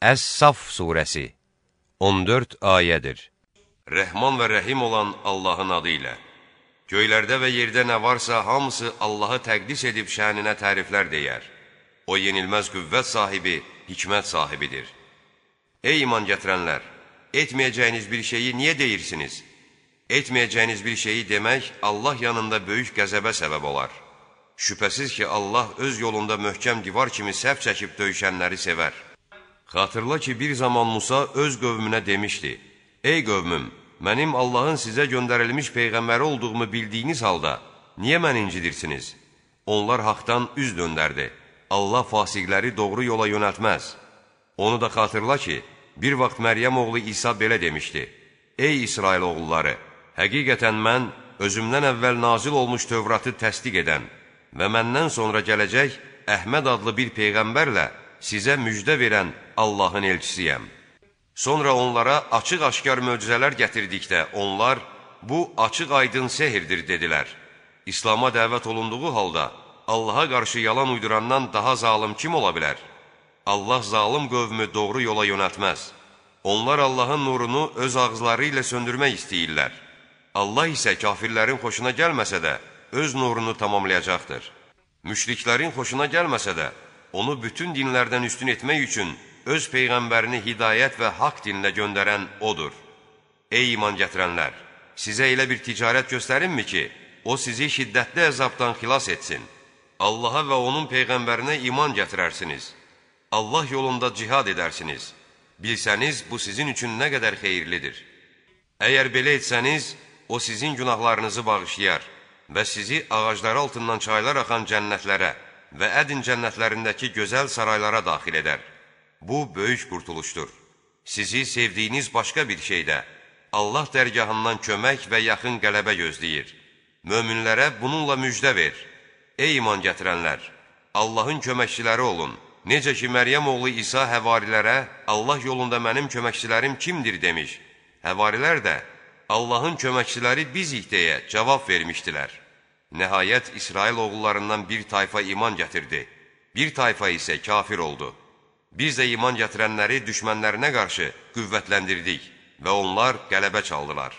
Əs-Saf surəsi 14 ayədir. Rəhman və rəhim olan Allahın adı ilə. Göylərdə və yerdə nə varsa hamısı Allahı təqdis edib şəninə təriflər deyər. O yenilməz qüvvət sahibi, hikmət sahibidir. Ey iman gətirənlər! Etməyəcəyiniz bir şeyi niyə deyirsiniz? Etməyəcəyiniz bir şeyi demək Allah yanında böyük qəzəbə səbəb olar. Şübhəsiz ki, Allah öz yolunda möhkəm divar kimi səhv çəkib döyüşənləri sevər. Xatırla ki, bir zaman Musa öz qövmünə demişdi, Ey qövmüm, mənim Allahın sizə göndərilmiş Peyğəmbəri olduğumu bildiyiniz halda, niyə məni incidirsiniz? Onlar haqdan üz döndərdi. Allah fasiqləri doğru yola yönəltməz. Onu da xatırla ki, bir vaxt Məryəm oğlu İsa belə demişdi, Ey İsrail oğulları, həqiqətən mən özümdən əvvəl nazil olmuş Tövratı təsdiq edən və məndən sonra gələcək Əhməd adlı bir Peyğəmbərlə sizə müjdə verən Allahın elçisiyəm. Sonra onlara açıq-aşkar möcüzələr gətirdikdə onlar, bu açıq aydın sehirdir dedilər. İslama dəvət olunduğu halda Allaha qarşı yalan uydurandan daha zalım kim ola bilər? Allah zalım qövmü doğru yola yönəltməz. Onlar Allahın nurunu öz ağızları ilə söndürmək istəyirlər. Allah isə kafirlərin xoşuna gəlməsə də, öz nurunu tamamlayacaqdır. Müşriklərin xoşuna gəlməsə də, onu bütün dinlərdən üstün etmək üçün öz Peyğəmbərini hidayət və haqq dinlə göndərən Odur. Ey iman gətirənlər! Sizə elə bir ticarət göstərinmi ki, o sizi şiddətli əzabdan xilas etsin? Allaha və onun Peyğəmbərinə iman gətirərsiniz. Allah yolunda cihad edərsiniz. Bilsəniz, bu sizin üçün nə qədər xeyirlidir. Əgər belə etsəniz, o sizin günahlarınızı bağışlayar və sizi ağacları altından çaylar axan cənnətlərə və ədin cənnətlərindəki gözəl saraylara daxil edər. Bu, böyük qurtuluşdur. Sizi sevdiyiniz başqa bir şeydə Allah dərgahından kömək və yaxın qələbə gözləyir. Möminlərə bununla müjdə ver. Ey iman gətirənlər! Allahın köməkçiləri olun. Necə ki, Məryəm oğlu İsa həvarilərə Allah yolunda mənim köməkçilərim kimdir demiş. Həvarilər də Allahın köməkçiləri bizik deyə cavab vermişdilər. Nəhayət İsrail oğullarından bir tayfa iman gətirdi, bir tayfa isə kafir oldu. Biz də iman gətirənləri düşmənlərinə qarşı qüvvətləndirdik və onlar qələbə çaldılar.